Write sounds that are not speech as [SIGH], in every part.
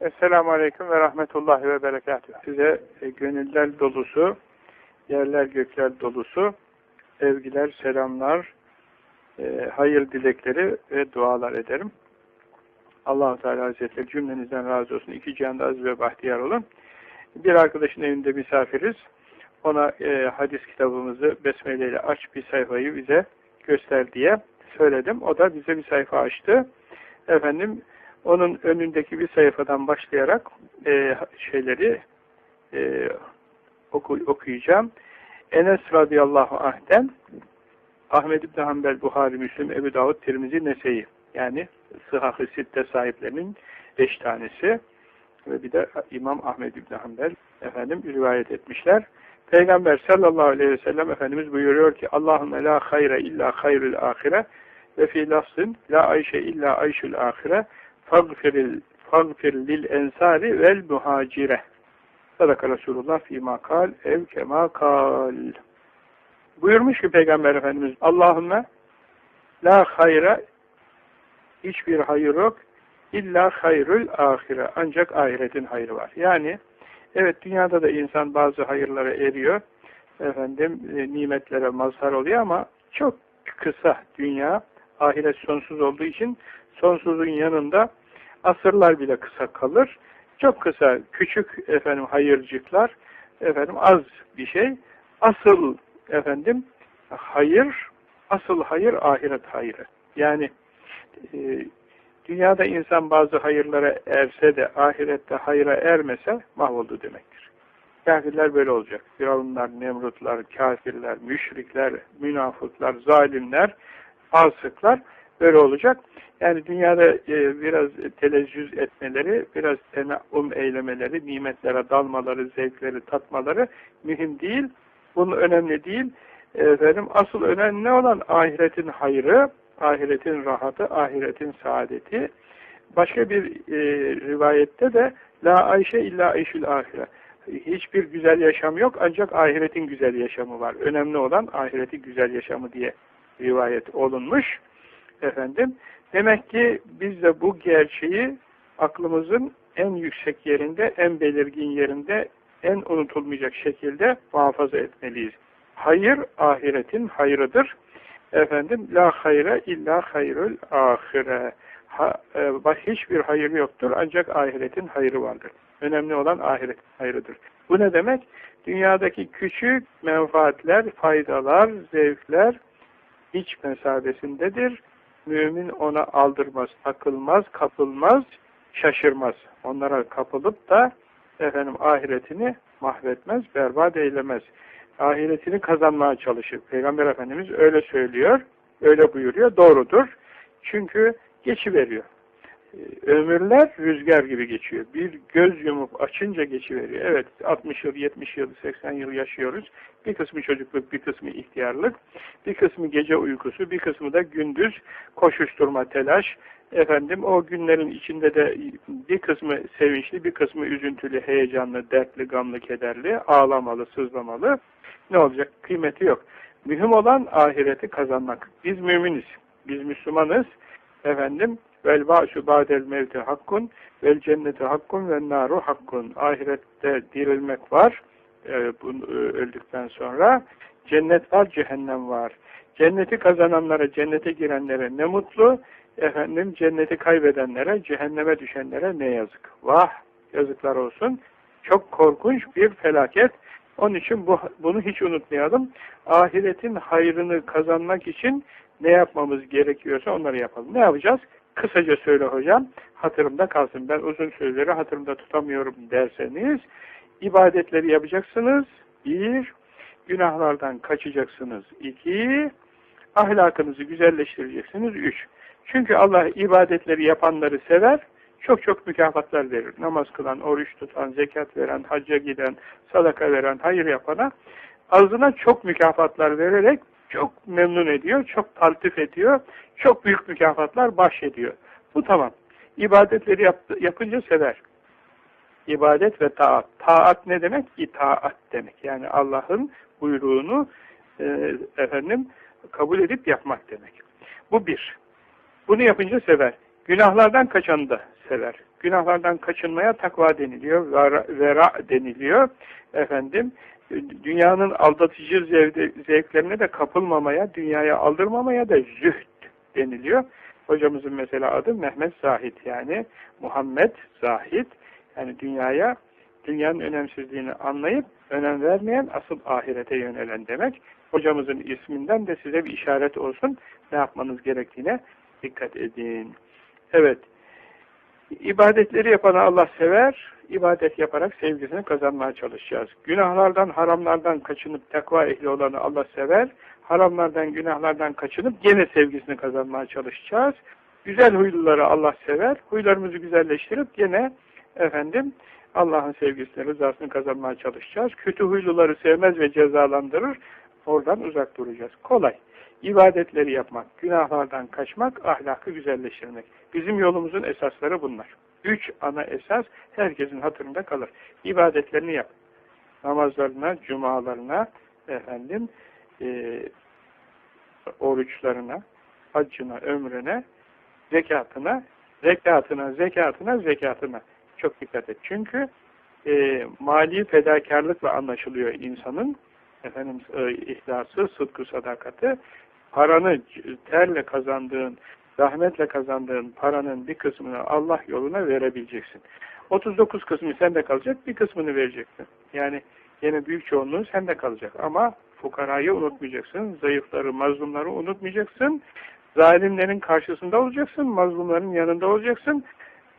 Esselamu Aleyküm ve Rahmetullahi ve Berekatuhu. Size e, gönüller dolusu, yerler gökler dolusu, sevgiler, selamlar, e, hayır dilekleri ve dualar ederim. allah Teala Hazretleri cümlenizden razı olsun. İki cihanda aziz ve bahtiyar olun. Bir arkadaşın evinde misafiriz. Ona e, hadis kitabımızı Besmele ile aç bir sayfayı bize göster diye söyledim. O da bize bir sayfa açtı. Efendim onun önündeki bir sayfadan başlayarak e, şeyleri e, oku, okuyacağım. Enes radıyallahu anh'den Ahmed İbni Hanbel, Buhari, Müslüm, Ebu Davud, Tirmizi, Nese'yi yani Sıhhah-ı Sitte sahiplerinin beş tanesi ve bir de İmam Ahmed İbni Hanbel efendim rivayet etmişler. Peygamber sallallahu aleyhi ve sellem Efendimiz buyuruyor ki Allahümme la hayre illa hayrül ahire ve fi lafzın la ayşe illa ayşül ahire fagfiril fagfir lil ensari vel muhacire. Sadaka Resulullah fîmâ kal ev kemâ kal buyurmuş ki Peygamber Efendimiz Allahümme la hayra hiçbir hayır yok illa hayrül ahire. Ancak ahiretin hayrı var. Yani evet dünyada da insan bazı hayırlara eriyor. Efendim e, nimetlere mazhar oluyor ama çok kısa dünya ahiret sonsuz olduğu için sonsuzun yanında asırlar bile kısa kalır. Çok kısa, küçük efendim hayırcıklar, efendim az bir şey. Asıl efendim hayır, asıl hayır ahiret hayrı. Yani e, dünyada insan bazı hayırlara erse de ahirette hayra ermese mahvoldu demektir. Kafirler böyle olacak. Firavunlar, Nemrutlar, kafirler, müşrikler, münafıklar, zalimler, fasıklar böyle olacak. Yani dünyada e, biraz telezzüz etmeleri, biraz tenaum eylemeleri, nimetlere dalmaları, zevkleri tatmaları mühim değil. Bunun önemli değil. Efendim, asıl önemli olan ahiretin hayrı, ahiretin rahatı, ahiretin saadeti. Başka bir e, rivayette de La Ayşe illa Ayşül ahire. Hiçbir güzel yaşam yok ancak ahiretin güzel yaşamı var. Önemli olan ahiretin güzel yaşamı diye rivayet olunmuş. Efendim, demek ki biz de bu gerçeği aklımızın en yüksek yerinde, en belirgin yerinde, en unutulmayacak şekilde muhafaza etmeliyiz. Hayır, ahiretin hayrıdır. Efendim, la hayre illa hayrül ahire. Ha, e, hiçbir hayır yoktur ancak ahiretin hayrı vardır. Önemli olan ahiret hayrıdır. Bu ne demek? Dünyadaki küçük menfaatler, faydalar, zevkler hiç mesabesindedir mümin ona aldırmaz, takılmaz, kapılmaz, şaşırmaz. Onlara kapılıp da efendim ahiretini mahvetmez, berbat eylemez. Ahiretini kazanmaya çalışır. Peygamber Efendimiz öyle söylüyor, öyle buyuruyor. Doğrudur. Çünkü geçiveriyor. Ee, ömürler rüzgar gibi geçiyor. Bir göz yumup açınca geçiveriyor. Evet 60 yıl, 70 yıl, 80 yıl yaşıyoruz. Bir kısmı çocukluk, bir kısmı ihtiyarlık, bir kısmı gece uykusu, bir kısmı da gündüz koşuşturma, telaş. Efendim o günlerin içinde de bir kısmı sevinçli, bir kısmı üzüntülü, heyecanlı, dertli, gamlı, kederli, ağlamalı, sızlamalı. Ne olacak? Kıymeti yok. Mühim olan ahireti kazanmak. Biz müminiz, biz Müslümanız. Efendim vel ba'su ba'del mevti hakkun vel cenneti hakkun ve naru hakkun. Ahirette dirilmek var e, bunu, e, öldükten sonra. Cennet var, cehennem var. Cenneti kazananlara, cennete girenlere ne mutlu. Efendim cenneti kaybedenlere, cehenneme düşenlere ne yazık. Vah! Yazıklar olsun. Çok korkunç bir felaket. Onun için bu, bunu hiç unutmayalım. Ahiretin hayrını kazanmak için ne yapmamız gerekiyorsa onları yapalım. Ne yapacağız? Kısaca söyle hocam, hatırımda kalsın. Ben uzun sözleri hatırımda tutamıyorum derseniz, ibadetleri yapacaksınız. Bir, günahlardan kaçacaksınız. İki, ahlakınızı güzelleştireceksiniz. Üç. Çünkü Allah ibadetleri yapanları sever, çok çok mükafatlar verir. Namaz kılan, oruç tutan, zekat veren, hacca giden, sadaka veren, hayır yapana ağzına çok mükafatlar vererek çok memnun ediyor, çok taltif ediyor, çok büyük mükafatlar bahşediyor. Bu tamam. İbadetleri yap, yapınca sever. İbadet ve taat. Taat ne demek? İtaat demek. Yani Allah'ın buyruğunu e, efendim kabul edip yapmak demek. Bu bir. Bunu yapınca sever. Günahlardan kaçanı da sever. Günahlardan kaçınmaya takva deniliyor, vera, vera deniliyor. Efendim, dünyanın aldatıcı zevklerine de kapılmamaya, dünyaya aldırmamaya da zühd deniliyor. Hocamızın mesela adı Mehmet Zahid yani Muhammed Zahid. Yani dünyaya, dünyanın önemsizliğini anlayıp önem vermeyen asıl ahirete yönelen demek. Hocamızın isminden de size bir işaret olsun. Ne yapmanız gerektiğine dikkat edin. Evet. İbadetleri yapanı Allah sever. İbadet yaparak sevgisini kazanmaya çalışacağız. Günahlardan, haramlardan kaçınıp takva ehli olanı Allah sever. Haramlardan, günahlardan kaçınıp gene sevgisini kazanmaya çalışacağız. Güzel huyluları Allah sever. Huylarımızı güzelleştirip gene efendim Allah'ın sevgisini, rızasını kazanmaya çalışacağız. Kötü huyluları sevmez ve cezalandırır. Oradan uzak duracağız. Kolay. İbadetleri yapmak, günahlardan kaçmak, ahlakı güzelleştirmek. Bizim yolumuzun esasları bunlar. Üç ana esas herkesin hatırında kalır. İbadetlerini yap. Namazlarına, cumalarına, efendim, e, oruçlarına, haccına, ömrüne, zekatına, zekatına, zekatına, zekatına. Çok dikkat et. Çünkü e, mali fedakarlıkla anlaşılıyor insanın efendim e, ihlası, sıdkı, sadakati. Paranı terle kazandığın, rahmetle kazandığın paranın bir kısmını Allah yoluna verebileceksin. 39 kısmı sende kalacak, bir kısmını vereceksin. Yani yine büyük çoğunluğu sende kalacak. Ama fukarayı unutmayacaksın, zayıfları, mazlumları unutmayacaksın. Zalimlerin karşısında olacaksın, mazlumların yanında olacaksın.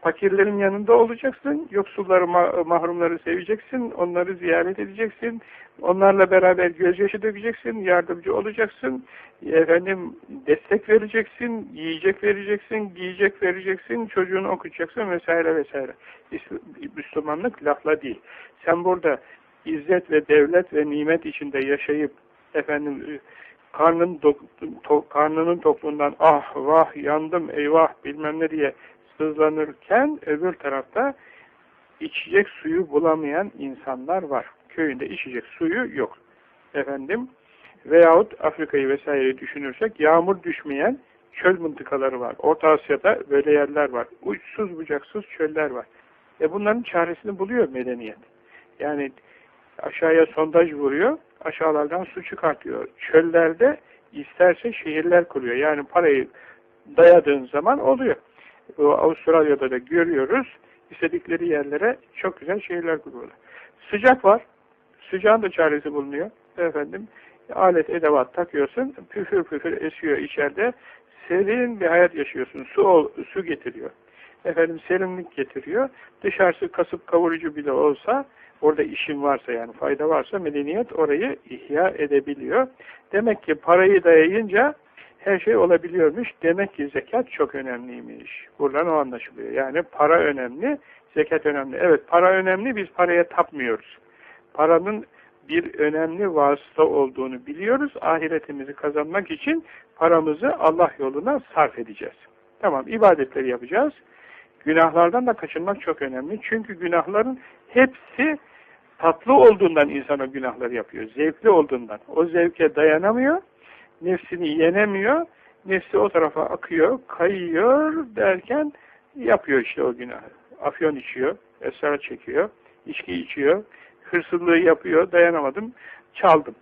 Fakirlerin yanında olacaksın, yoksulları, mahrumları seveceksin, onları ziyaret edeceksin, onlarla beraber gözyaşı dökeceksin, yardımcı olacaksın, efendim destek vereceksin, yiyecek vereceksin, giyecek vereceksin, çocuğunu okutacaksın vesaire vesaire. Müslümanlık lafla değil. Sen burada izzet ve devlet ve nimet içinde yaşayıp efendim karnın to karnının tokluğundan ah vah yandım eyvah bilmem ne diye sızlanırken öbür tarafta içecek suyu bulamayan insanlar var. Köyünde içecek suyu yok. Efendim veyahut Afrika'yı vesaire düşünürsek yağmur düşmeyen çöl mıntıkaları var. Orta Asya'da böyle yerler var. Uçsuz bucaksız çöller var. E bunların çaresini buluyor medeniyet. Yani aşağıya sondaj vuruyor, aşağılardan su çıkartıyor. Çöllerde isterse şehirler kuruyor. Yani parayı dayadığın zaman oluyor. Avustralya'da da görüyoruz. İstedikleri yerlere çok güzel şehirler kuruyorlar. Sıcak var. Sıcağın da çaresi bulunuyor. Efendim alet edevat takıyorsun. Püfür püfür esiyor içeride. Serin bir hayat yaşıyorsun. Su, su getiriyor. Efendim serinlik getiriyor. Dışarısı kasıp kavurucu bile olsa orada işin varsa yani fayda varsa medeniyet orayı ihya edebiliyor. Demek ki parayı dayayınca her şey olabiliyormuş. Demek ki zekat çok önemliymiş. Buradan o anlaşılıyor. Yani para önemli, zekat önemli. Evet para önemli, biz paraya tapmıyoruz. Paranın bir önemli vasıta olduğunu biliyoruz. Ahiretimizi kazanmak için paramızı Allah yoluna sarf edeceğiz. Tamam, ibadetleri yapacağız. Günahlardan da kaçınmak çok önemli. Çünkü günahların hepsi tatlı olduğundan insan günahları yapıyor. Zevkli olduğundan. O zevke dayanamıyor nefsini yenemiyor, nefsi o tarafa akıyor, kayıyor derken yapıyor işte o günahı. Afyon içiyor, esrar çekiyor, içki içiyor, hırsızlığı yapıyor, dayanamadım, çaldım.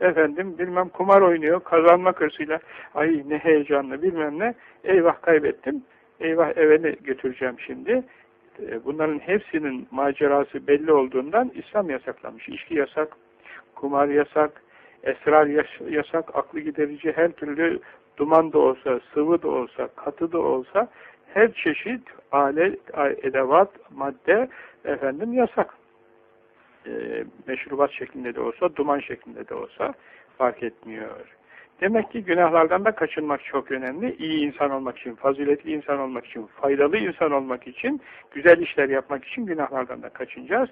Efendim bilmem kumar oynuyor, kazanma hırsıyla, ay ne heyecanlı bilmem ne, eyvah kaybettim, eyvah eve götüreceğim şimdi. E, bunların hepsinin macerası belli olduğundan İslam yasaklamış. İçki yasak, kumar yasak, esrar yasak, aklı giderici her türlü duman da olsa, sıvı da olsa, katı da olsa her çeşit alet, edevat, madde efendim yasak. E, meşrubat şeklinde de olsa, duman şeklinde de olsa fark etmiyor. Demek ki günahlardan da kaçınmak çok önemli. İyi insan olmak için, faziletli insan olmak için, faydalı insan olmak için, güzel işler yapmak için günahlardan da kaçınacağız.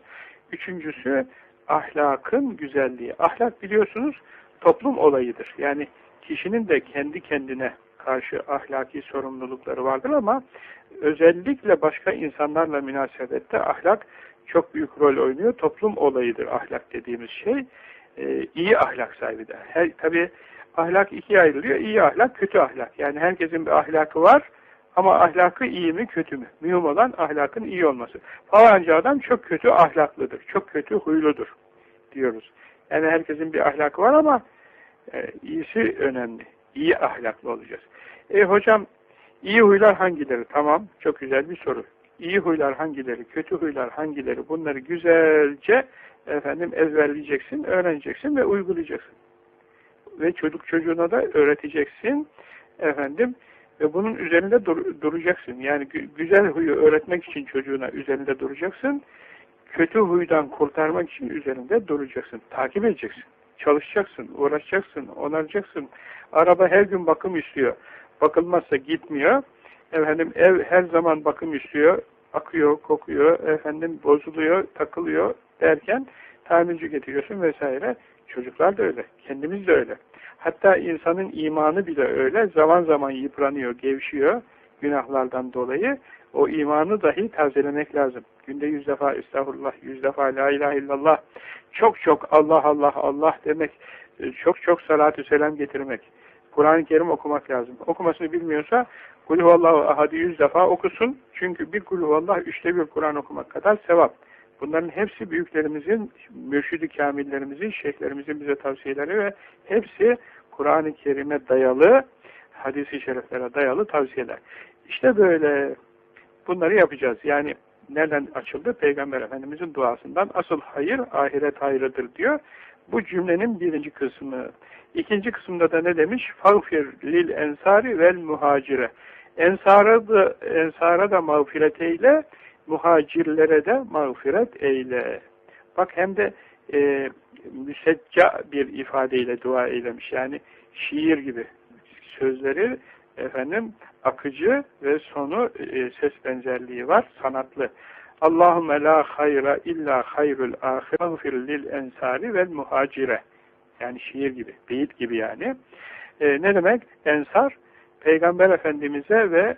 Üçüncüsü, ahlakın güzelliği. Ahlak biliyorsunuz toplum olayıdır. Yani kişinin de kendi kendine karşı ahlaki sorumlulukları vardır ama özellikle başka insanlarla münasebette ahlak çok büyük rol oynuyor. Toplum olayıdır ahlak dediğimiz şey. Ee, iyi ahlak sahibi de. Her, tabii ahlak ikiye ayrılıyor. İyi ahlak, kötü ahlak. Yani herkesin bir ahlakı var Ama ahlakı iyi mi kötü mü? Mühim olan ahlakın iyi olması. Falanca adam çok kötü ahlaklıdır, çok kötü huyludur diyoruz. Yani herkesin bir ahlakı var ama e, iyisi önemli. İyi ahlaklı olacağız. E hocam iyi huylar hangileri? Tamam çok güzel bir soru. İyi huylar hangileri, kötü huylar hangileri bunları güzelce efendim ezberleyeceksin, öğreneceksin ve uygulayacaksın. Ve çocuk çocuğuna da öğreteceksin. Efendim ve bunun üzerinde dur duracaksın. Yani güzel huyu öğretmek için çocuğuna üzerinde duracaksın. Kötü huydan kurtarmak için üzerinde duracaksın. Takip edeceksin. Çalışacaksın, uğraşacaksın, onaracaksın. Araba her gün bakım istiyor. Bakılmazsa gitmiyor. Efendim ev her zaman bakım istiyor. Akıyor, kokuyor, efendim bozuluyor, takılıyor derken tamirci getiriyorsun vesaire. Çocuklar da öyle. Kendimiz de öyle. Hatta insanın imanı bile öyle. Zaman zaman yıpranıyor, gevşiyor günahlardan dolayı. O imanı dahi tazelemek lazım. Günde yüz defa estağfurullah, yüz defa la ilahe illallah, çok çok Allah Allah Allah demek, çok çok salatü selam getirmek. Kur'an-ı Kerim okumak lazım. Okumasını bilmiyorsa Kulhuvallahu ahadi yüz defa okusun. Çünkü bir kulhuvallah üçte bir Kur'an okumak kadar sevap. Bunların hepsi büyüklerimizin, mürşidi kamillerimizin, şeyhlerimizin bize tavsiyeleri ve hepsi Kur'an-ı Kerim'e dayalı, hadis-i şeriflere dayalı tavsiyeler. İşte böyle bunları yapacağız. Yani nereden açıldı? Peygamber Efendimizin duasından asıl hayır ahiret hayrıdır diyor. Bu cümlenin birinci kısmı. İkinci kısımda da ne demiş? Fagfir lil ensari vel muhacire. Ensara da, ensara da mağfiret eyle, muhacirlere de mağfiret eyle. Bak hem de e, müsecca bir ifadeyle dua eylemiş. Yani şiir gibi sözleri efendim akıcı ve sonu e, ses benzerliği var, sanatlı. Allahümme la hayra illa hayrul ahir lil ensari vel muhacire. Yani şiir gibi, beyit gibi yani. E, ne demek? Ensar, Peygamber Efendimiz'e ve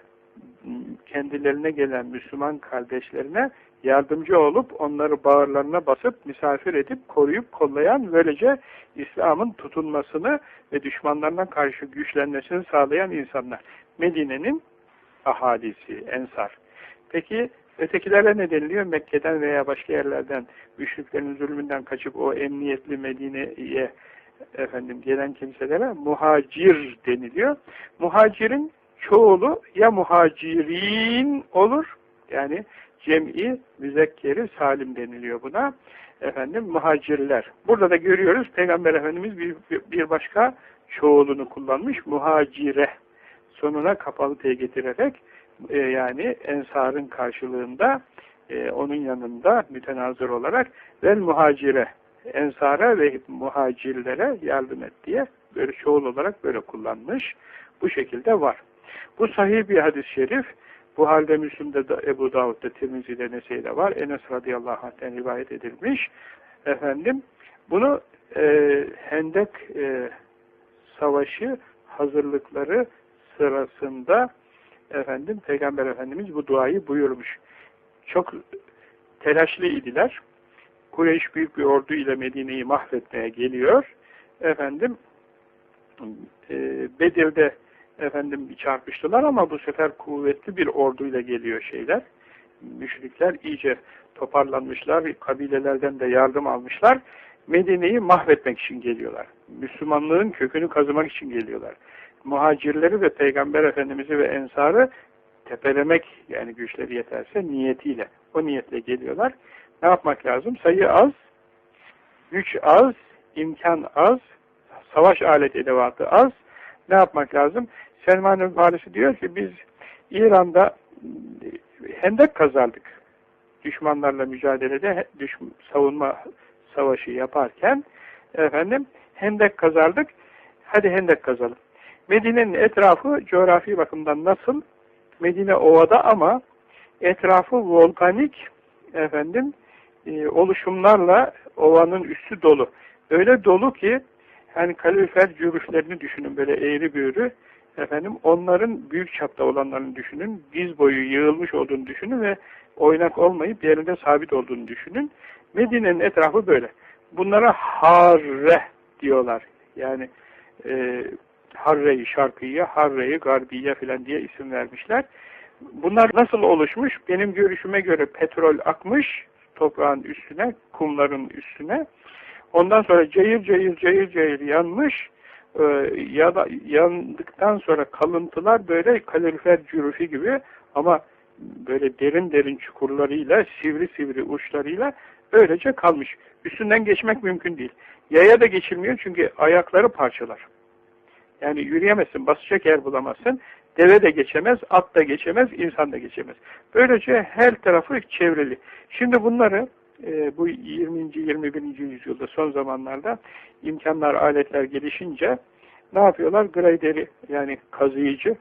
kendilerine gelen Müslüman kardeşlerine yardımcı olup onları bağırlarına basıp misafir edip koruyup kollayan böylece İslam'ın tutunmasını ve düşmanlarına karşı güçlenmesini sağlayan insanlar. Medine'nin ahalisi, ensar. Peki ötekilere ne deniliyor? Mekke'den veya başka yerlerden müşriklerin zulmünden kaçıp o emniyetli Medine'ye efendim gelen kimselere muhacir deniliyor. Muhacirin çoğulu ya muhacirin olur yani cem'i müzekkeri salim deniliyor buna. Efendim muhacirler. Burada da görüyoruz Peygamber Efendimiz bir, bir başka çoğulunu kullanmış muhacire. Sonuna kapalı T getirerek e, yani ensarın karşılığında e, onun yanında mütenazır olarak ve muhacire ensara ve muhacirlere yardım et diye böyle çoğul olarak böyle kullanmış. Bu şekilde var. Bu sahih bir hadis-i şerif. Bu halde Müslüm'de de, Ebu Davud'da, Tirmizi'de, Nese'de var. Enes radıyallahu anh'ten rivayet edilmiş. Efendim, bunu e, Hendek e, savaşı hazırlıkları sırasında efendim Peygamber Efendimiz bu duayı buyurmuş. Çok telaşlı idiler. Kureyş büyük bir ordu ile Medine'yi mahvetmeye geliyor. Efendim e, Bedir'de efendim çarpıştılar ama bu sefer kuvvetli bir orduyla geliyor şeyler. Müşrikler iyice toparlanmışlar, kabilelerden de yardım almışlar. Medine'yi mahvetmek için geliyorlar. Müslümanlığın kökünü kazımak için geliyorlar. Muhacirleri ve Peygamber Efendimiz'i ve Ensar'ı tepelemek yani güçleri yeterse niyetiyle, o niyetle geliyorlar. Ne yapmak lazım? Sayı az, güç az, imkan az, savaş alet edevatı az. Ne yapmak lazım? Selman-ı Farisi diyor ki biz İran'da hendek kazardık. Düşmanlarla mücadelede düşman, savunma savaşı yaparken efendim hendek kazardık. Hadi hendek kazalım. Medine'nin etrafı coğrafi bakımdan nasıl? Medine ovada ama etrafı volkanik efendim e, oluşumlarla ovanın üstü dolu. Öyle dolu ki yani kalorifer cürüşlerini düşünün böyle eğri büğrü efendim onların büyük çapta olanlarını düşünün. Diz boyu yığılmış olduğunu düşünün ve oynak olmayıp yerinde sabit olduğunu düşünün. Medine'nin etrafı böyle. Bunlara harre diyorlar. Yani e, Harre-i Şarkiye, Harre-i Garbiye filan diye isim vermişler. Bunlar nasıl oluşmuş? Benim görüşüme göre petrol akmış toprağın üstüne, kumların üstüne. Ondan sonra cayır cayır cayır cayır yanmış. Ee, ya da yandıktan sonra kalıntılar böyle kalorifer cürüfü gibi ama böyle derin derin çukurlarıyla, sivri sivri uçlarıyla öylece kalmış. Üstünden geçmek mümkün değil. Yaya da geçilmiyor çünkü ayakları parçalar. Yani yürüyemezsin, basacak yer bulamazsın. Deve de geçemez, at da geçemez, insan da geçemez. Böylece her tarafı çevrili. Şimdi bunları e, bu 20. 21. yüzyılda son zamanlarda imkanlar, aletler gelişince ne yapıyorlar? Graderi yani kazıyıcı,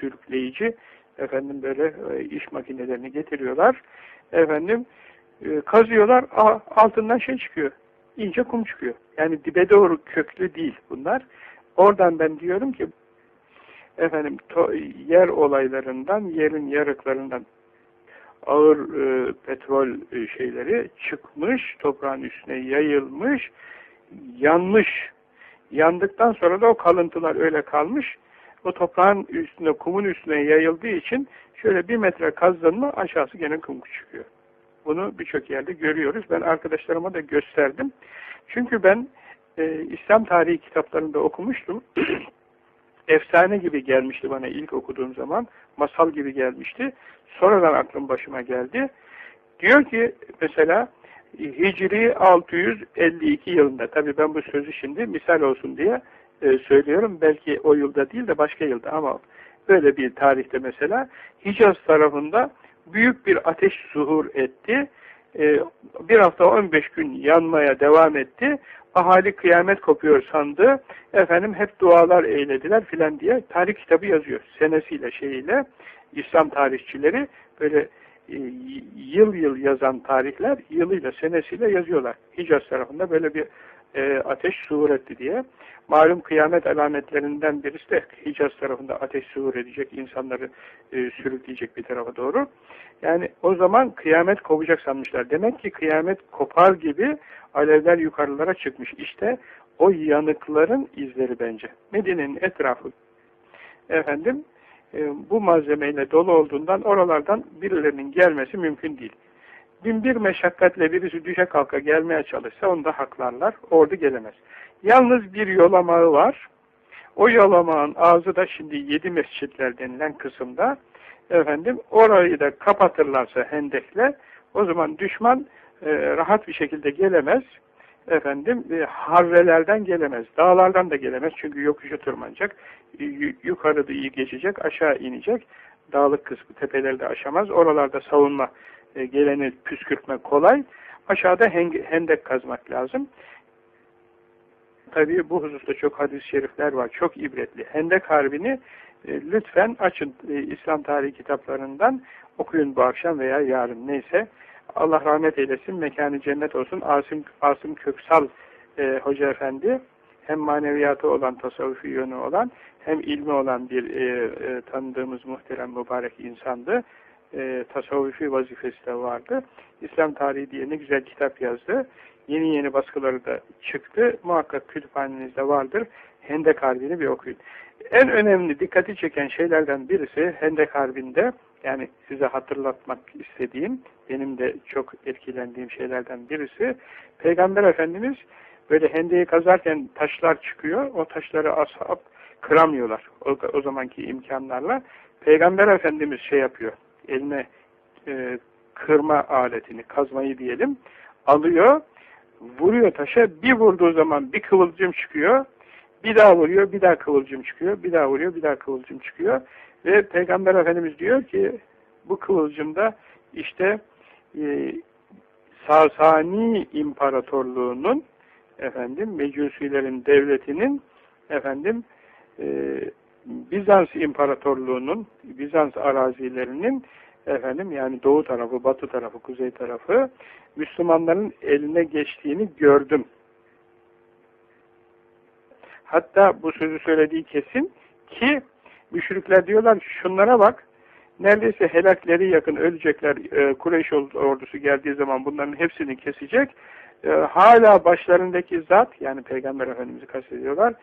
sürükleyici efendim böyle e, iş makinelerini getiriyorlar. Efendim e, kazıyorlar, altından şey çıkıyor. ince kum çıkıyor. Yani dibe doğru köklü değil bunlar. Oradan ben diyorum ki efendim yer olaylarından, yerin yarıklarından ağır e, petrol e, şeyleri çıkmış, toprağın üstüne yayılmış, yanmış. Yandıktan sonra da o kalıntılar öyle kalmış. O toprağın üstüne, kumun üstüne yayıldığı için şöyle bir metre kazdın mı aşağısı gene kum çıkıyor. Bunu birçok yerde görüyoruz. Ben arkadaşlarıma da gösterdim. Çünkü ben e, İslam tarihi kitaplarında okumuştum. [CLEARS THROAT] Efsane gibi gelmişti bana ilk okuduğum zaman. Masal gibi gelmişti. Sonradan aklım başıma geldi. Diyor ki mesela Hicri 652 yılında, tabii ben bu sözü şimdi misal olsun diye e, söylüyorum. Belki o yılda değil de başka yılda ama böyle bir tarihte mesela Hicaz tarafında büyük bir ateş zuhur etti. E, bir hafta 15 gün yanmaya devam etti. Ahali kıyamet kopuyor sandı. Efendim hep dualar eylediler filan diye tarih kitabı yazıyor. Senesiyle şeyiyle İslam tarihçileri böyle e, yıl yıl yazan tarihler yılıyla senesiyle yazıyorlar. Hicaz tarafında böyle bir e, ateş suhur etti diye. Malum kıyamet alametlerinden birisi de Hicaz tarafında ateş suhur edecek, insanları e, sürükleyecek bir tarafa doğru. Yani o zaman kıyamet kopacak sanmışlar. Demek ki kıyamet kopar gibi alevler yukarılara çıkmış. İşte o yanıkların izleri bence. Medine'nin etrafı efendim e, bu malzemeyle dolu olduğundan oralardan birilerinin gelmesi mümkün değil. Bin bir meşakkatle birisi düşe kalka gelmeye çalışsa onu da haklarlar. Ordu gelemez. Yalnız bir yolamağı var. O yolamağın ağzı da şimdi yedi mescitler denilen kısımda efendim orayı da kapatırlarsa hendekle o zaman düşman e, rahat bir şekilde gelemez. Efendim e, harrelerden gelemez. Dağlardan da gelemez. Çünkü yokuşu tırmanacak. Yukarıda iyi geçecek. Aşağı inecek. Dağlık kısmı tepelerde aşamaz. Oralarda savunma e, geleni püskürtme kolay. Aşağıda hendek kazmak lazım. Tabii bu hususta çok hadis-i şerifler var. Çok ibretli. Hendek Harbi'ni e, lütfen açın e, İslam tarihi kitaplarından okuyun bu akşam veya yarın neyse. Allah rahmet eylesin, mekanı cennet olsun. Asım, Asım Köksal e, Hoca Efendi hem maneviyatı olan, tasavvufi yönü olan hem ilmi olan bir e, e, tanıdığımız muhterem mübarek insandı. E, tasavvufi vazifesi de vardı. İslam tarihi diye ne güzel kitap yazdı. Yeni yeni baskıları da çıktı. Muhakkak kütüphanenizde vardır. Hendek Harbi'ni bir okuyun. En önemli dikkati çeken şeylerden birisi Hendek Harbi'nde yani size hatırlatmak istediğim, benim de çok etkilendiğim şeylerden birisi, Peygamber Efendimiz böyle hendeyi kazarken taşlar çıkıyor, o taşları ashab kıramıyorlar o, o zamanki imkanlarla. Peygamber Efendimiz şey yapıyor, eline e, kırma aletini, kazmayı diyelim, alıyor, vuruyor taşa, bir vurduğu zaman bir kıvılcım çıkıyor, bir daha vuruyor, bir daha kıvılcım çıkıyor, bir daha vuruyor, bir daha kıvılcım çıkıyor. Ve Peygamber Efendimiz diyor ki bu kıvılcımda işte e, Sasani İmparatorluğu'nun efendim Mecusilerin devletinin efendim e, Bizans İmparatorluğu'nun Bizans arazilerinin efendim yani doğu tarafı, batı tarafı, kuzey tarafı Müslümanların eline geçtiğini gördüm. Hatta bu sözü söylediği kesin ki Müşrikler diyorlar şunlara bak neredeyse helakleri yakın ölecekler e, Kureyş ordusu geldiği zaman bunların hepsini kesecek. E, hala başlarındaki zat yani Peygamber Efendimiz'i kastediyorlar.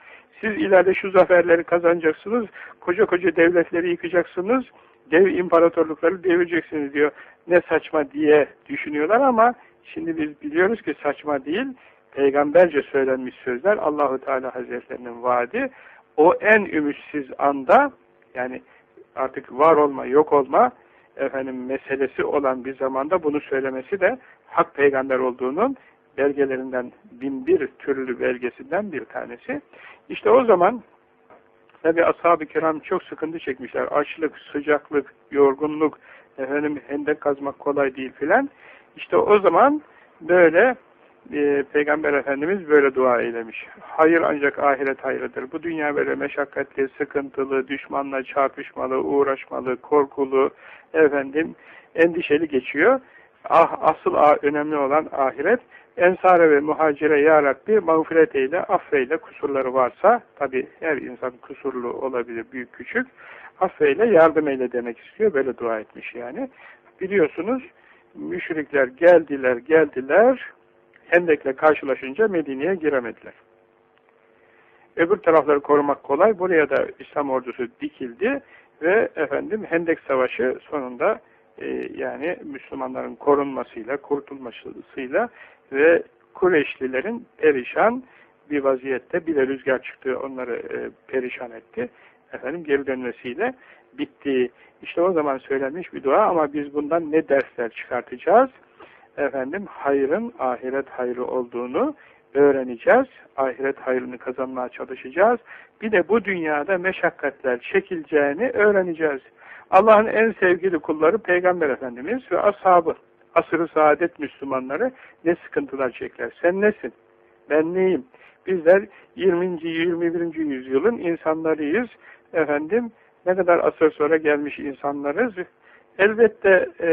Siz ileride şu zaferleri kazanacaksınız, koca koca devletleri yıkacaksınız, dev imparatorlukları devireceksiniz diyor. Ne saçma diye düşünüyorlar ama şimdi biz biliyoruz ki saçma değil, peygamberce söylenmiş sözler Allahu Teala Hazretlerinin vaadi. O en ümitsiz anda yani artık var olma, yok olma efendim meselesi olan bir zamanda bunu söylemesi de hak peygamber olduğunun belgelerinden bin bir türlü belgesinden bir tanesi. İşte o zaman tabi ashab-ı kiram çok sıkıntı çekmişler. Açlık, sıcaklık, yorgunluk, efendim hendek kazmak kolay değil filan. İşte o zaman böyle e, Peygamber Efendimiz böyle dua eylemiş. Hayır ancak ahiret hayrıdır. Bu dünya böyle meşakkatli, sıkıntılı, düşmanla çarpışmalı, uğraşmalı, korkulu, efendim endişeli geçiyor. Ah, asıl ah, önemli olan ahiret. Ensare ve muhacire ya Rabbi mağfiret eyle, affeyle kusurları varsa, tabi her insan kusurlu olabilir, büyük küçük, affeyle, yardım eyle demek istiyor. Böyle dua etmiş yani. Biliyorsunuz, müşrikler geldiler, geldiler, Hendek'le karşılaşınca Medine'ye giremediler. Öbür tarafları korumak kolay. Buraya da İslam ordusu dikildi ve efendim Hendek Savaşı sonunda e, yani Müslümanların korunmasıyla, kurtulmasıyla ve Kureyşlilerin perişan bir vaziyette bir de rüzgar çıktı onları e, perişan etti. Efendim geri dönmesiyle bitti. İşte o zaman söylenmiş bir dua ama biz bundan ne dersler çıkartacağız? efendim hayrın ahiret hayrı olduğunu öğreneceğiz. Ahiret hayrını kazanmaya çalışacağız. Bir de bu dünyada meşakkatler çekileceğini öğreneceğiz. Allah'ın en sevgili kulları Peygamber Efendimiz ve ashabı, asırı saadet Müslümanları ne sıkıntılar çekler. Sen nesin? Ben neyim? Bizler 20. 21. yüzyılın insanlarıyız. Efendim ne kadar asır sonra gelmiş insanlarız. Elbette e,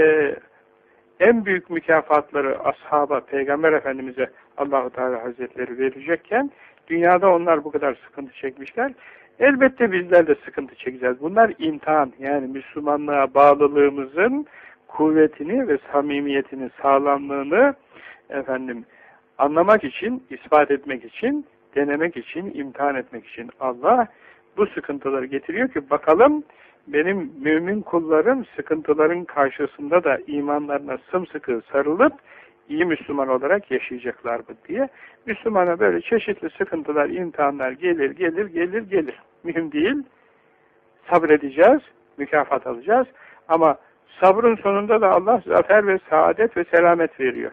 en büyük mükafatları ashaba, Peygamber Efendimiz'e Allahu Teala Hazretleri verecekken dünyada onlar bu kadar sıkıntı çekmişler. Elbette bizler de sıkıntı çekeceğiz. Bunlar imtihan. Yani Müslümanlığa bağlılığımızın kuvvetini ve samimiyetini, sağlamlığını efendim anlamak için, ispat etmek için, denemek için, imtihan etmek için Allah bu sıkıntıları getiriyor ki bakalım benim mümin kullarım sıkıntıların karşısında da imanlarına sımsıkı sarılıp iyi Müslüman olarak yaşayacaklar mı diye Müslümana böyle çeşitli sıkıntılar, imtihanlar gelir, gelir, gelir, gelir. Mühim değil. Sabredeceğiz, mükafat alacağız. Ama sabrın sonunda da Allah zafer ve saadet ve selamet veriyor.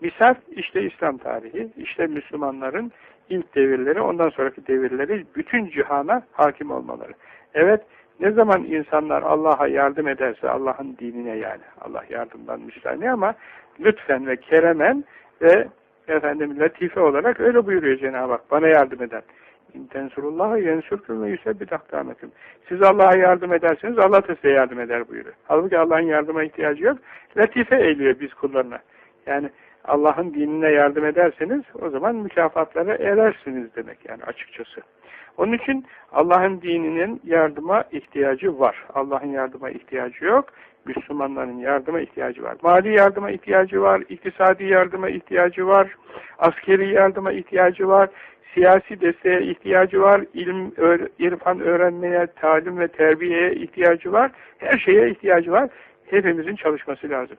Misal işte İslam tarihi, işte Müslümanların ilk devirleri, ondan sonraki devirleri bütün cihana hakim olmaları. Evet, ne zaman insanlar Allah'a yardım ederse, Allah'ın dinine yani, Allah yardımdan müstahni ama lütfen ve keremen ve efendim latife olarak öyle buyuruyor Cenab-ı Hak, bana yardım eden. İntensurullah'a yensurkum ve yüsebbit akdamekum. Siz Allah'a yardım ederseniz Allah da size yardım eder buyuruyor. Halbuki Allah'ın yardıma ihtiyacı yok. Latife eğiliyor biz kullarına. Yani Allah'ın dinine yardım ederseniz o zaman mükafatlara erersiniz demek yani açıkçası. Onun için Allah'ın dininin yardıma ihtiyacı var. Allah'ın yardıma ihtiyacı yok. Müslümanların yardıma ihtiyacı var. Mali yardıma ihtiyacı var, iktisadi yardıma ihtiyacı var, askeri yardıma ihtiyacı var, siyasi desteğe ihtiyacı var, ilim, irfan öğrenmeye, talim ve terbiyeye ihtiyacı var, her şeye ihtiyacı var. Hepimizin çalışması lazım.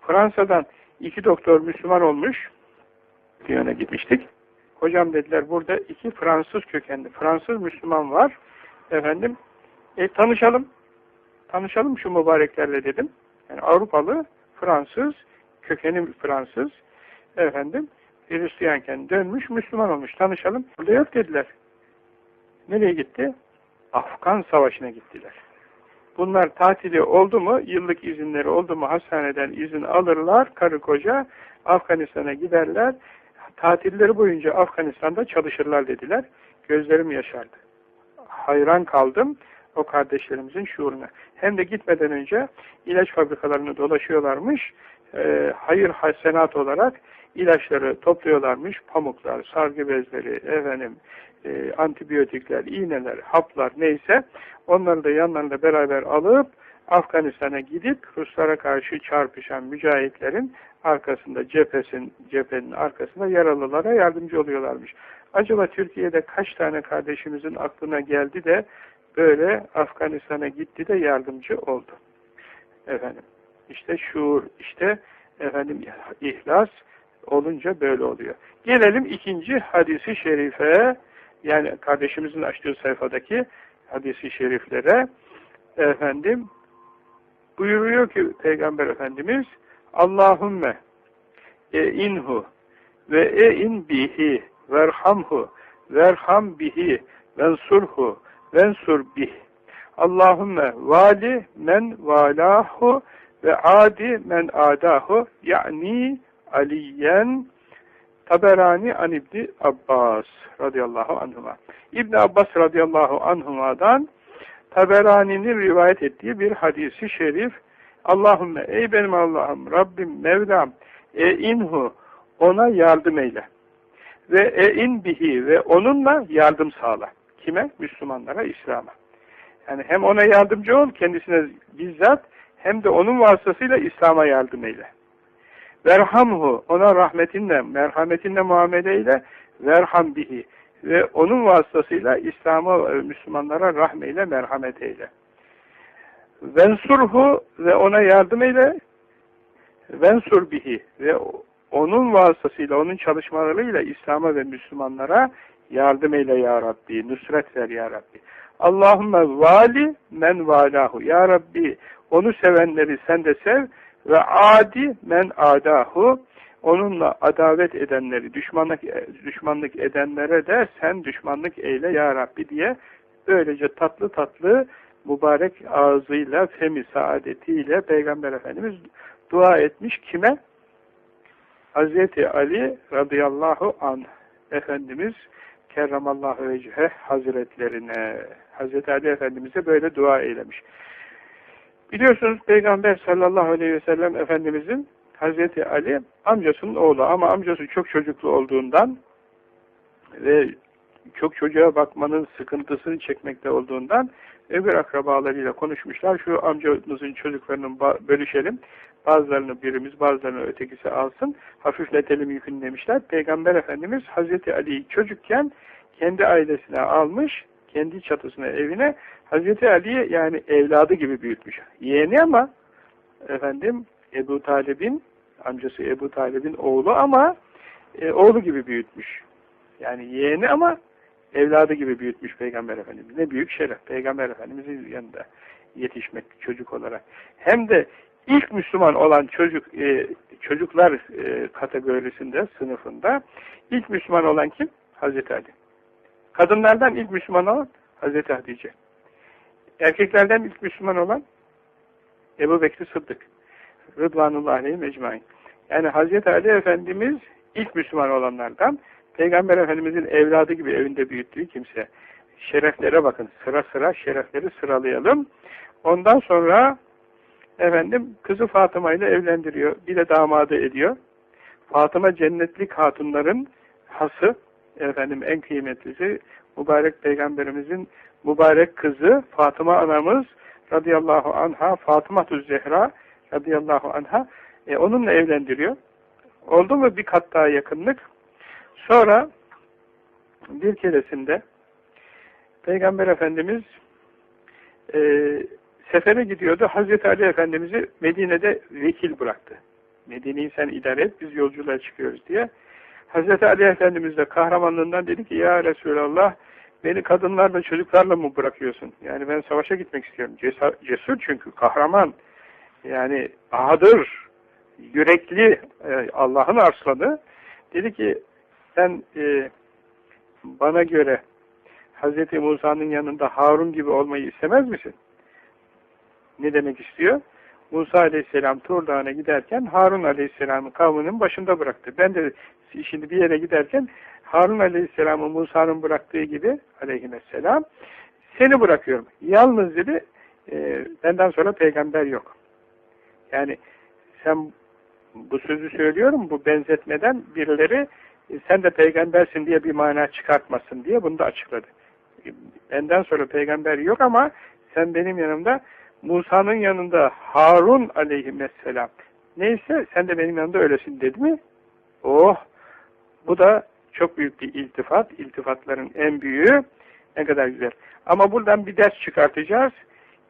Fransa'dan iki doktor Müslüman olmuş, Lyon'a gitmiştik. Hocam dediler burada iki Fransız kökenli, Fransız Müslüman var. Efendim, e, tanışalım. Tanışalım şu mübareklerle dedim. Yani Avrupalı, Fransız, kökeni Fransız. Efendim, Hristiyanken dönmüş, Müslüman olmuş. Tanışalım. Burada yok dediler. Nereye gitti? Afgan Savaşı'na gittiler. Bunlar tatili oldu mu, yıllık izinleri oldu mu hastaneden izin alırlar, karı koca Afganistan'a giderler, tatilleri boyunca Afganistan'da çalışırlar dediler. Gözlerim yaşardı. Hayran kaldım o kardeşlerimizin şuuruna. Hem de gitmeden önce ilaç fabrikalarını dolaşıyorlarmış. E, hayır hasenat olarak ilaçları topluyorlarmış. Pamuklar, sargı bezleri, efendim, e, antibiyotikler, iğneler, haplar neyse onları da yanlarında beraber alıp Afganistan'a gidip Ruslara karşı çarpışan mücahitlerin arkasında cephesin, cephenin arkasında yaralılara yardımcı oluyorlarmış. Acaba Türkiye'de kaç tane kardeşimizin aklına geldi de böyle Afganistan'a gitti de yardımcı oldu. Efendim, işte şuur, işte efendim ihlas olunca böyle oluyor. Gelelim ikinci hadisi şerife, yani kardeşimizin açtığı sayfadaki hadisi şeriflere. Efendim buyuruyor ki Peygamber Efendimiz Allahümme e inhu ve e in bihi verhamhu verham bihi vensurhu vensur bih. Allahümme vali men valahu ve adi men adahu yani aliyen Taberani an İbni Abbas radıyallahu anhuma. İbn Abbas radıyallahu anhuma'dan Taberani'nin rivayet ettiği bir hadisi şerif Allahümme ey benim Allah'ım Rabbim Mevlam e inhu ona yardım eyle ve e in bihi ve onunla yardım sağla. Kime? Müslümanlara, İslam'a. Yani hem ona yardımcı ol kendisine bizzat hem de onun vasıtasıyla İslam'a yardım eyle. Verhamhu ona rahmetinle, merhametinle muameleyle verham bihi ve onun vasıtasıyla İslam'a Müslümanlara rahmeyle merhamet eyle. Vensurhu ve ona yardım eyle vensur bihi ve onun vasıtasıyla, onun çalışmalarıyla İslam'a ve Müslümanlara yardım eyle ya Rabbi, nusret ver ya Rabbi. Allahümme vali men valahu. Ya Rabbi onu sevenleri sen de sev ve adi men adahu. Onunla adavet edenleri, düşmanlık, düşmanlık edenlere de sen düşmanlık eyle ya Rabbi diye böylece tatlı tatlı mübarek ağzıyla, femi saadetiyle Peygamber Efendimiz dua etmiş. Kime? Hazreti Ali radıyallahu anh Efendimiz kerramallahu veciheh hazretlerine Hazreti Ali Efendimiz'e böyle dua eylemiş. Biliyorsunuz Peygamber sallallahu aleyhi ve sellem Efendimiz'in Hazreti Ali amcasının oğlu ama amcası çok çocuklu olduğundan ve çok çocuğa bakmanın sıkıntısını çekmekte olduğundan öbür akrabalarıyla konuşmuşlar. Şu amcamızın çocuklarını bölüşelim. Bazılarını birimiz, bazılarını ötekisi alsın. Hafifletelim yükünü demişler. Peygamber Efendimiz Hazreti Ali'yi çocukken kendi ailesine almış, kendi çatısına, evine Hazreti Ali'yi yani evladı gibi büyütmüş. Yeğeni ama efendim Ebu Talib'in amcası Ebu Talib'in oğlu ama e, oğlu gibi büyütmüş. Yani yeğeni ama evladı gibi büyütmüş Peygamber Efendimiz. Ne büyük şeref Peygamber Efendimiz'in yanında yetişmek çocuk olarak. Hem de ilk Müslüman olan çocuk e, çocuklar e, kategorisinde, sınıfında ilk Müslüman olan kim? Hazreti Ali. Kadınlardan ilk Müslüman olan Hazreti Hatice. Erkeklerden ilk Müslüman olan Ebu Bekri Sıddık. Rıdvanullahi aleyhi mecmain. Yani Hazreti Ali Efendimiz ilk Müslüman olanlardan Peygamber Efendimizin evladı gibi evinde büyüttüğü kimse. Şereflere bakın. Sıra sıra şerefleri sıralayalım. Ondan sonra efendim kızı Fatıma ile evlendiriyor. Bir de damadı ediyor. Fatıma cennetlik hatunların hası efendim en kıymetlisi mübarek peygamberimizin mübarek kızı Fatıma anamız radıyallahu anha Fatıma Zehra radıyallahu anha e, onunla evlendiriyor. Oldu mu bir kat daha yakınlık? Sonra bir keresinde Peygamber Efendimiz e, sefere gidiyordu. Hazreti Ali Efendimiz'i Medine'de vekil bıraktı. Medine'yi sen idare et, biz yolculuğa çıkıyoruz diye. Hazreti Ali Efendimiz de kahramanlığından dedi ki, Ya Resulallah, beni kadınlarla, çocuklarla mı bırakıyorsun? Yani ben savaşa gitmek istiyorum. Cesur, cesur çünkü, kahraman. Yani bahadır, yürekli e, Allah'ın arslanı. Dedi ki, sen e, bana göre Hz. Musa'nın yanında Harun gibi olmayı istemez misin? Ne demek istiyor? Musa aleyhisselam Tur Dağı'na giderken Harun aleyhisselamı kavminin başında bıraktı. Ben de şimdi bir yere giderken Harun aleyhisselamı Musa'nın bıraktığı gibi aleyhisselam seni bırakıyorum. Yalnız dedi e, benden sonra peygamber yok. Yani sen bu sözü söylüyorum bu benzetmeden birileri e, sen de peygambersin diye bir mana çıkartmasın diye bunu da açıkladı. Benden sonra peygamber yok ama sen benim yanımda Musa'nın yanında Harun aleyhisselam neyse sen de benim yanımda öylesin dedi mi? Oh! Bu da çok büyük bir iltifat. İltifatların en büyüğü. Ne kadar güzel. Ama buradan bir ders çıkartacağız.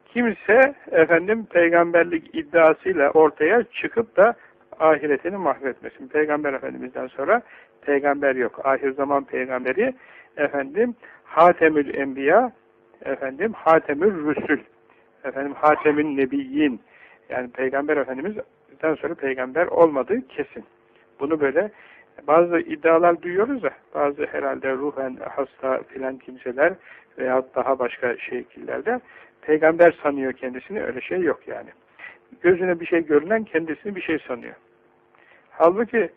Kimse efendim peygamberlik iddiasıyla ortaya çıkıp da ahiretini mahvetmesin. Peygamber Efendimiz'den sonra peygamber yok. Ahir zaman peygamberi efendim Hatemül Enbiya efendim Hatemül Rüsül efendim Hatemül Nebiyyin yani peygamber efendimizden sonra peygamber olmadığı kesin. Bunu böyle bazı iddialar duyuyoruz da bazı herhalde ruhen hasta filan kimseler veya daha başka şekillerde peygamber sanıyor kendisini öyle şey yok yani. Gözüne bir şey görünen kendisini bir şey sanıyor. Halbuki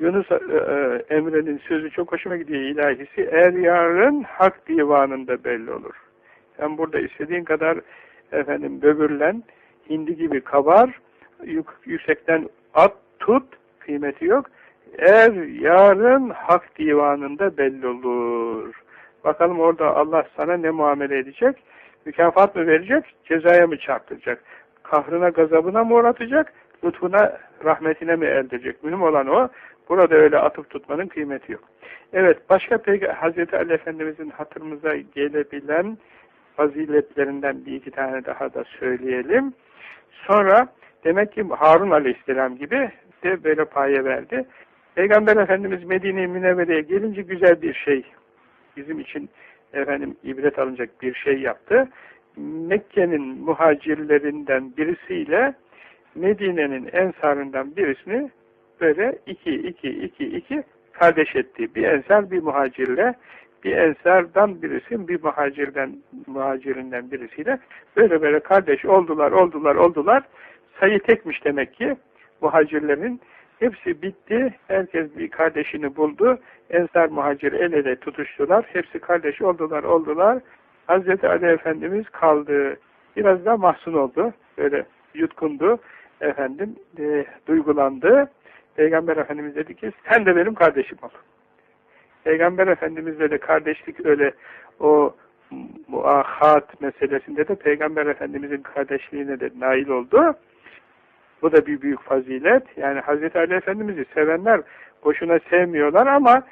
Yunus e, e, Emre'nin sözü çok hoşuma gidiyor ilahisi. Er yarın hak divanında belli olur. Sen burada istediğin kadar efendim böbürlen, hindi gibi kabar, yük, yüksekten at, tut, kıymeti yok. Er yarın hak divanında belli olur. Bakalım orada Allah sana ne muamele edecek? Mükafat mı verecek? Cezaya mı çarptıracak? Kahrına, gazabına mı uğratacak? Lütfuna, rahmetine mi eldecek? Mühim olan o. Burada öyle atıp tutmanın kıymeti yok. Evet, başka peki Hazreti Ali Efendimizin hatırımıza gelebilen faziletlerinden bir iki tane daha da söyleyelim. Sonra demek ki Harun Aleyhisselam gibi de böyle paye verdi. Peygamber Efendimiz Medine-i Münevvere'ye gelince güzel bir şey bizim için efendim ibret alınacak bir şey yaptı. Mekke'nin muhacirlerinden birisiyle Medine'nin ensarından birisini böyle iki, iki, iki, iki kardeş etti. Bir ensar bir muhacirle, bir ensardan birisi bir muhacirden, muhacirinden birisiyle böyle böyle kardeş oldular, oldular, oldular. Sayı tekmiş demek ki muhacirlerin. Hepsi bitti. Herkes bir kardeşini buldu. Ensar muhacir el ele tutuştular. Hepsi kardeş oldular, oldular. Hazreti Ali Efendimiz kaldı. Biraz da mahzun oldu. Böyle yutkundu. Efendim e, duygulandı. Peygamber Efendimiz dedi ki sen de benim kardeşim ol. Peygamber Efendimizle de kardeşlik öyle o muahat meselesinde de Peygamber Efendimizin kardeşliğine de nail oldu. Bu da bir büyük fazilet. Yani Hazreti Ali Efendimiz'i sevenler boşuna sevmiyorlar ama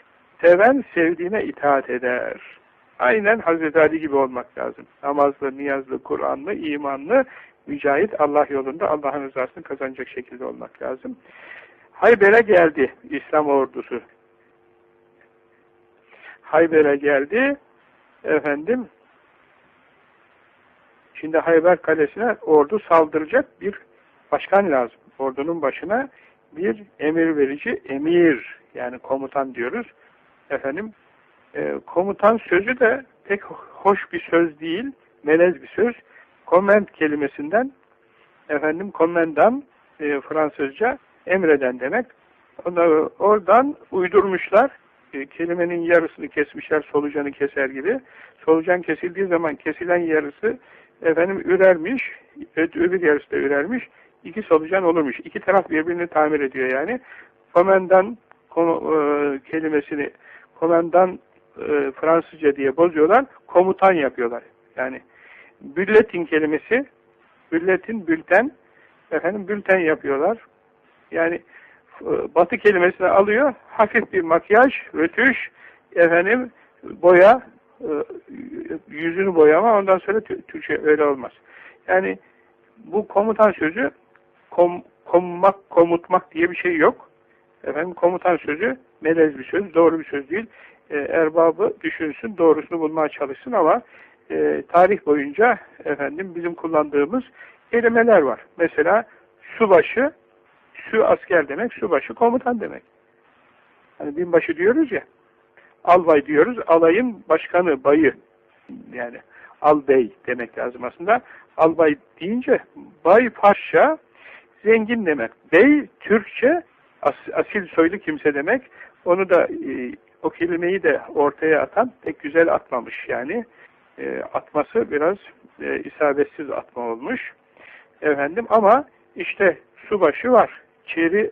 seven sevdiğine itaat eder. Aynen Hazreti Ali gibi olmak lazım. Namazlı, niyazlı, Kur'anlı, imanlı, mücahit Allah yolunda Allah'ın rızasını kazanacak şekilde olmak lazım. Hayber'e geldi İslam ordusu. Hayber'e geldi. Efendim şimdi Hayber kalesine ordu saldıracak bir başkan lazım. Ordunun başına bir emir verici emir yani komutan diyoruz. Efendim e, komutan sözü de pek hoş bir söz değil, melez bir söz. Comment kelimesinden efendim komendan e, Fransızca emreden demek. Onları oradan uydurmuşlar. E, kelimenin yarısını kesmişler solucanı keser gibi. Solucan kesildiği zaman kesilen yarısı efendim ürermiş, öbür yarısı da ürermiş. İki solucan olurmuş. İki taraf birbirini tamir ediyor yani. Komendan konu, e, kelimesini komendan e, Fransızca diye bozuyorlar. Komutan yapıyorlar. Yani bülletin kelimesi bülletin bülten efendim bülten yapıyorlar. Yani e, batı kelimesini alıyor. Hafif bir makyaj, rötuş, efendim boya, e, yüzünü boyama ondan sonra Türkçe öyle olmaz. Yani bu komutan sözü kom, kommak, komutmak diye bir şey yok. Efendim komutan sözü melez bir söz, doğru bir söz değil. E, erbabı düşünsün, doğrusunu bulmaya çalışsın ama e, tarih boyunca efendim bizim kullandığımız kelimeler var. Mesela subaşı Su asker demek, subaşı komutan demek. Hani binbaşı diyoruz ya, albay diyoruz, alayın başkanı, bayı. Yani albey demek lazım aslında. Albay deyince bay paşa zengin demek. Bey Türkçe as, asil soylu kimse demek. Onu da e, o kelimeyi de ortaya atan pek güzel atmamış yani. E, atması biraz e, isabetsiz atma olmuş. Efendim ama işte subaşı var. Çeri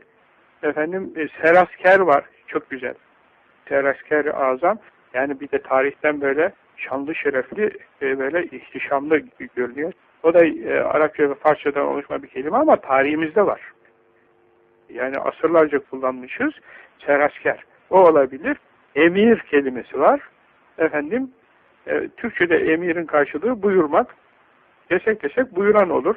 efendim e, Serasker var. Çok güzel. Serasker azam. Yani bir de tarihten böyle şanlı şerefli e, böyle ihtişamlı görünüyor. O da e, Arapça ve Farsçadan oluşma bir kelime ama tarihimizde var. Yani asırlarca kullanmışız. Serasker. O olabilir. Emir kelimesi var. Efendim, e, Türkçe'de emirin karşılığı buyurmak. Desek desek buyuran olur.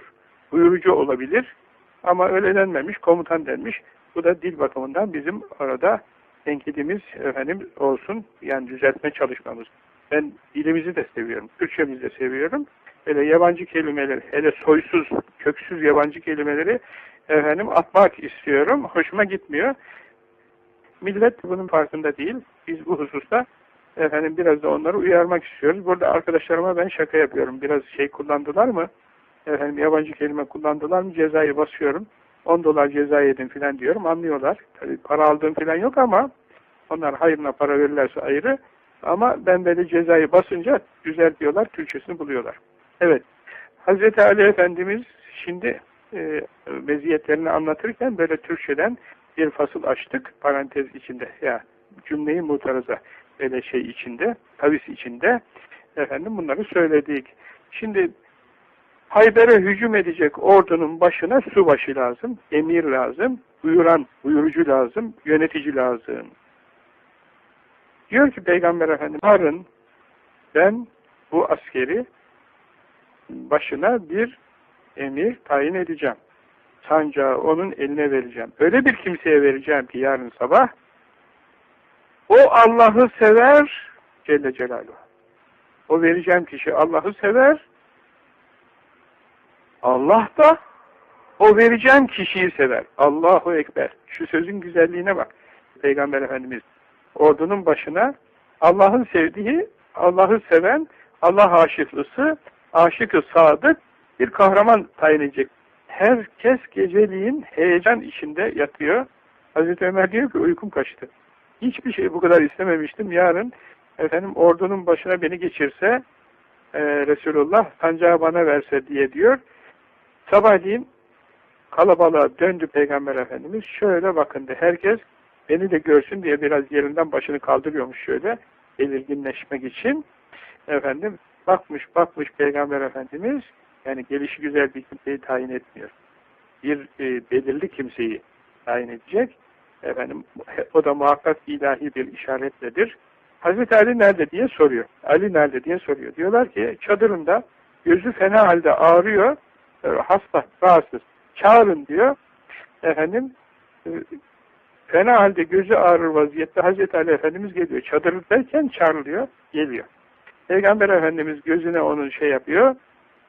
Buyurucu olabilir. Ama öyle denmemiş, komutan denmiş. Bu da dil bakımından bizim arada tenkidimiz efendim olsun. Yani düzeltme çalışmamız. Ben dilimizi de seviyorum. Türkçemizi de seviyorum. Hele yabancı kelimeleri, hele soysuz, köksüz yabancı kelimeleri efendim atmak istiyorum. Hoşuma gitmiyor. Millet bunun farkında değil. Biz bu hususta efendim biraz da onları uyarmak istiyoruz. Burada arkadaşlarıma ben şaka yapıyorum. Biraz şey kullandılar mı? Efendim yabancı kelime kullandılar mı? Cezayı basıyorum. 10 dolar ceza yedim filan diyorum. Anlıyorlar. Tabii para aldığım filan yok ama onlar hayrına para verirlerse ayrı. Ama ben böyle cezayı basınca güzel diyorlar, Türkçesini buluyorlar. Evet. Hazreti Ali Efendimiz şimdi e, meziyetlerini anlatırken böyle Türkçeden bir fasıl açtık parantez içinde. Ya cümleyi mutaraza böyle şey içinde, kavis içinde efendim bunları söyledik. Şimdi Hayber'e hücum edecek ordunun başına subaşı lazım, emir lazım, buyuran, buyurucu lazım, yönetici lazım. Diyor ki Peygamber Efendimiz, yarın ben bu askeri başına bir emir tayin edeceğim. Sancağı onun eline vereceğim. Öyle bir kimseye vereceğim ki yarın sabah o Allah'ı sever Celle Celaluhu. O vereceğim kişi Allah'ı sever Allah da o vereceğim kişiyi sever. Allahu Ekber. Şu sözün güzelliğine bak. Peygamber Efendimiz ordunun başına Allah'ın sevdiği, Allah'ı seven, Allah aşıklısı, aşıkı sadık bir kahraman tayin edecek. Herkes geceliğin heyecan içinde yatıyor. Hazreti Ömer diyor ki uykum kaçtı. Hiçbir şey bu kadar istememiştim. Yarın efendim ordunun başına beni geçirse e, Resulullah sancağı bana verse diye diyor. Sabahleyin kalabalığa döndü Peygamber Efendimiz. Şöyle bakındı. Herkes beni de görsün diye biraz yerinden başını kaldırıyormuş şöyle belirginleşmek için. Efendim bakmış bakmış Peygamber Efendimiz yani gelişi güzel bir kimseyi tayin etmiyor. Bir e, belirli kimseyi tayin edecek. Efendim o da muhakkak ilahi bir işaretledir. Hazreti Ali nerede diye soruyor. Ali nerede diye soruyor. Diyorlar ki çadırında gözü fena halde ağrıyor hasta, rahatsız. Çağırın diyor. Efendim e, fena halde gözü ağrır vaziyette Hazreti Ali Efendimiz geliyor. Çadırdayken çağrılıyor, geliyor. Peygamber Efendimiz gözüne onun şey yapıyor.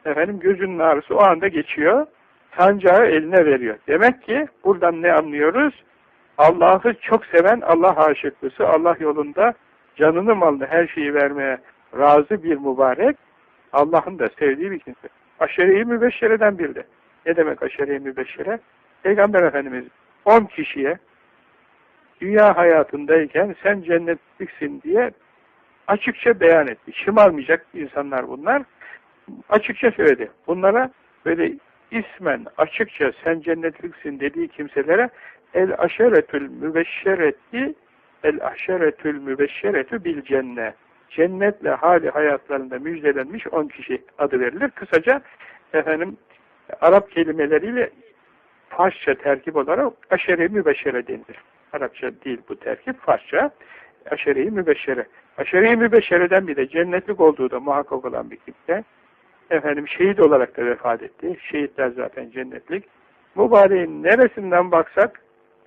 Efendim gözünün ağrısı o anda geçiyor. Sancağı eline veriyor. Demek ki buradan ne anlıyoruz? Allah'ı çok seven Allah aşıklısı, Allah yolunda canını malını her şeyi vermeye razı bir mübarek, Allah'ın da sevdiği bir kimse. Aşere-i mübeşşereden biri Ne demek aşere-i mübeşşere? Peygamber Efendimiz 10 kişiye dünya hayatındayken sen cennetliksin diye açıkça beyan etti. Şımarmayacak insanlar bunlar. Açıkça söyledi. Bunlara böyle ismen açıkça sen cennetliksin dediği kimselere el aşeretül mübeşşereti el aşeretül mübeşşeretü bil cennet cennetle hali hayatlarında müjdelenmiş 10 kişi adı verilir. Kısaca efendim Arap kelimeleriyle Farsça terkip olarak aşere-i mübeşşere denilir. Arapça değil bu terkip, Farsça aşere-i mübeşşere. Aşere-i mübeşşereden bile cennetlik olduğu da muhakkak olan bir kimse. Efendim şehit olarak da vefat etti. Şehitler zaten cennetlik. Mübareğin neresinden baksak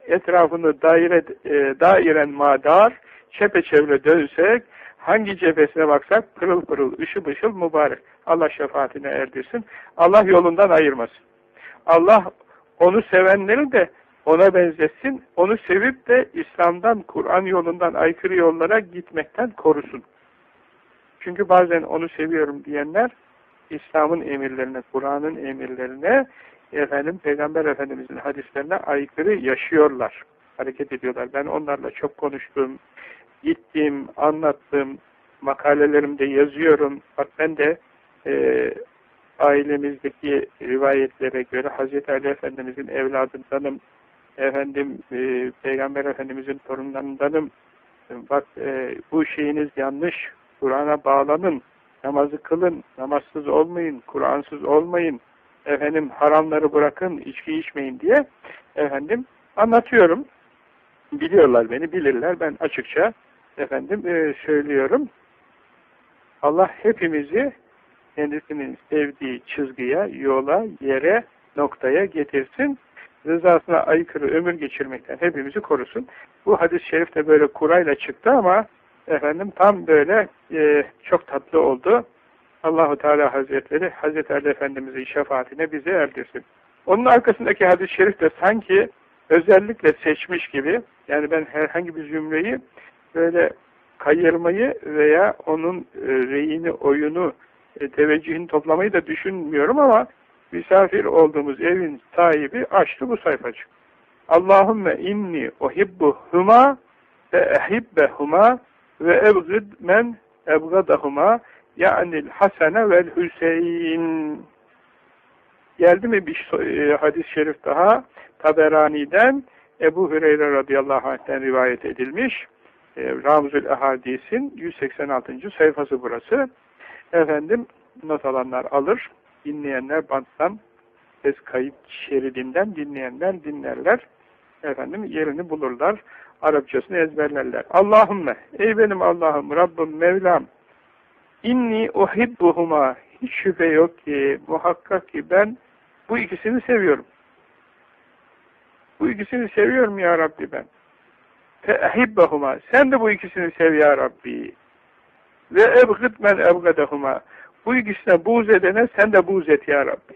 etrafını daire, e, dairen madar, çepeçevre dönsek Hangi cephesine baksak pırıl pırıl, ışıl ışıl mübarek. Allah şefaatine erdirsin. Allah yolundan ayırmasın. Allah onu sevenleri de ona benzesin. Onu sevip de İslam'dan, Kur'an yolundan aykırı yollara gitmekten korusun. Çünkü bazen onu seviyorum diyenler İslam'ın emirlerine, Kur'an'ın emirlerine, efendim Peygamber Efendimiz'in hadislerine aykırı yaşıyorlar. Hareket ediyorlar. Ben onlarla çok konuştum gittim, anlattım, makalelerimde yazıyorum. Bak ben de e, ailemizdeki rivayetlere göre Hz. Ali Efendimizin evladındanım, efendim e, Peygamber Efendimizin torunlarındanım. Bak e, bu şeyiniz yanlış, Kur'an'a bağlanın namazı kılın, namazsız olmayın, Kur'ansız olmayın, efendim haramları bırakın, içki içmeyin diye efendim anlatıyorum. Biliyorlar beni, bilirler. Ben açıkça efendim e, söylüyorum. Allah hepimizi kendisinin sevdiği çizgiye, yola, yere, noktaya getirsin. Rızasına aykırı ömür geçirmekten hepimizi korusun. Bu hadis-i şerif de böyle kurayla çıktı ama efendim tam böyle e, çok tatlı oldu. Allahu Teala Hazretleri Hazreti Ali Efendimiz'in şefaatine bizi erdirsin. Onun arkasındaki hadis-i şerif de sanki özellikle seçmiş gibi yani ben herhangi bir zümreyi böyle kayırmayı veya onun e, reyini, oyunu, e, teveccühünü toplamayı da düşünmüyorum ama misafir olduğumuz evin sahibi açtı bu sayfacık. Allahümme inni uhibbuhuma ve ehibbehuma ve ebgid men ebgadahuma ya'nil hasene vel hüseyin geldi mi bir e, hadis-i şerif daha Taberani'den Ebu Hüreyre radıyallahu anh'ten rivayet edilmiş Ramzül Ehadis'in 186. sayfası burası efendim not alanlar alır dinleyenler banttan ses kayıt şeridinden dinleyenler dinlerler. Efendim yerini bulurlar. Arapçasını ezberlerler. Allahümme ey benim Allah'ım Rabbim Mevlam inni uhibbuhuma hiç şüphe yok ki muhakkak ki ben bu ikisini seviyorum. Bu ikisini seviyorum ya Rabbi ben. Feehibbehuma sen de bu ikisini sev ya Rabbi. Ve ebgıd men ebgadehuma bu ikisine buğz edene sen de buğz et ya Rabbi.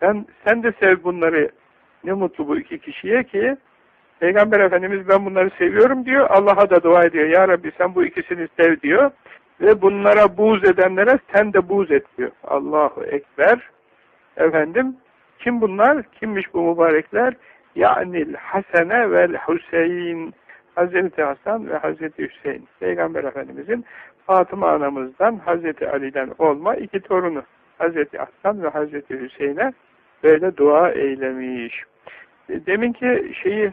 Sen, sen de sev bunları. Ne mutlu bu iki kişiye ki Peygamber Efendimiz ben bunları seviyorum diyor. Allah'a da dua ediyor. Ya Rabbi sen bu ikisini sev diyor. Ve bunlara buğz edenlere sen de buğz et diyor. Allahu Ekber. Efendim kim bunlar? Kimmiş bu mübarekler? Ya'nil Hasene vel Hüseyin. Hazreti Hasan ve Hazreti Hüseyin. Peygamber Efendimizin Fatıma anamızdan Hazreti Ali'den olma iki torunu Hazreti Hasan ve Hazreti Hüseyin'e böyle dua eylemiş. E, deminki şeyi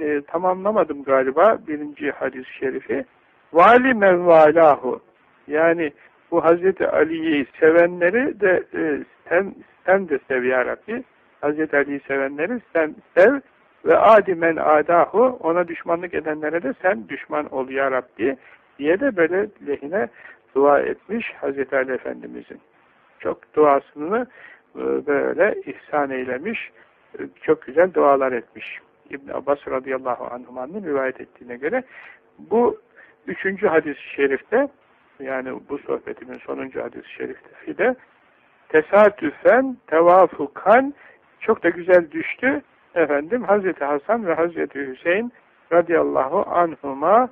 e, tamamlamadım galiba birinci hadis-i şerifi. Vali mevvalahu yani bu Hazreti Ali'yi sevenleri de e, sen, sen de sev ya Rabbi. Hazreti Ali'yi sevenleri sen sev ve adimen adahu ona düşmanlık edenlere de sen düşman ol ya Rabbi diye de böyle lehine dua etmiş Hazreti Ali Efendimizin. Çok duasını e, böyle ihsan eylemiş, e, çok güzel dualar etmiş. İbn Abbas radıyallahu anhumanın rivayet ettiğine göre bu üçüncü hadis-i şerifte yani bu sohbetimin sonuncu hadis-i şerifte de tesadüfen, tevafukan çok da güzel düştü. Efendim Hazreti Hasan ve Hazreti Hüseyin radıyallahu anhuma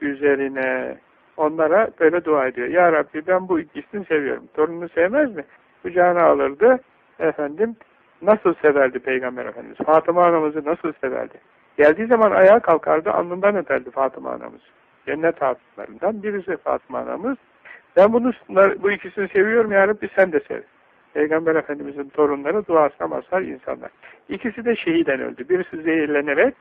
üzerine onlara böyle dua ediyor. Ya Rabbi ben bu ikisini seviyorum. Torununu sevmez mi? Kucağına alırdı. Efendim nasıl severdi Peygamber Efendimiz? Fatıma anamızı nasıl severdi? Geldiği zaman ayağa kalkardı, alnından öperdi Fatıma anamız. Cennet hatunlarından birisi Fatıma anamız. Ben bunu, bu ikisini seviyorum ya Rabbi sen de sev. Peygamber Efendimizin torunları duasına mazhar insanlar. İkisi de şehiden öldü. Birisi zehirlenerek,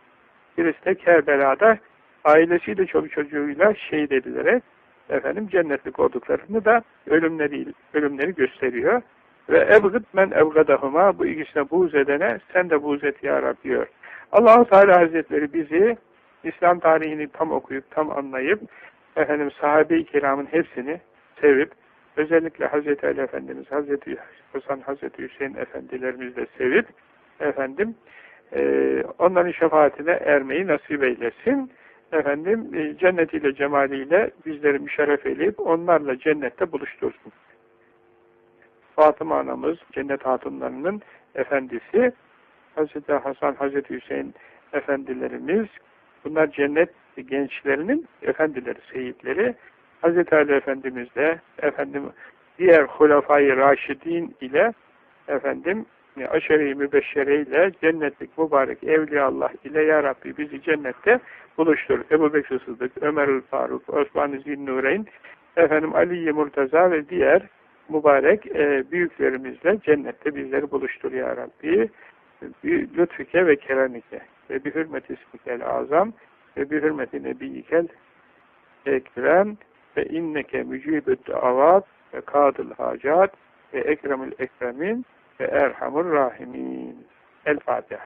birisi de Kerbela'da ailesiyle çoluk çocuğuyla şehit edilerek efendim cennetlik olduklarını da ölümleri, ölümleri gösteriyor. Ve ebgıd men ebgadahuma bu ikisine buğz edene sen de buğz et ya Rabbi diyor. Allahu Teala Hazretleri bizi İslam tarihini tam okuyup tam anlayıp efendim sahabe-i kiramın hepsini sevip özellikle Hazreti Ali Efendimiz, Hazreti Hasan, Hazreti Hüseyin Efendilerimiz de sevip efendim e, onların şefaatine ermeyi nasip eylesin efendim e, cennetiyle cemaliyle bizleri müşerref edip onlarla cennette buluştursun. Fatıma anamız cennet hatunlarının efendisi Hazreti Hasan, Hazreti Hüseyin efendilerimiz bunlar cennet gençlerinin efendileri, seyitleri Hazreti Ali Efendimiz de efendim diğer hulafayı raşidin ile efendim aşere-i mübeşşere ile cennetlik mübarek evliya ile ya Rabbi bizi cennette buluştur. Ebu Bekir Sıddık, Ömer Faruk, Osman-ı Zinnureyn, efendim Ali Murtaza ve diğer mübarek e, büyüklerimizle cennette bizleri buluştur ya Rabbi. Lütfüke ve keramike ve bir hürmet ismikel azam ve bir hürmeti nebiyyikel ekrem ve inneke mücibüd duavat ve kadıl hacat ve ekremül ekremin ve erhamur rahimin. El Fatiha.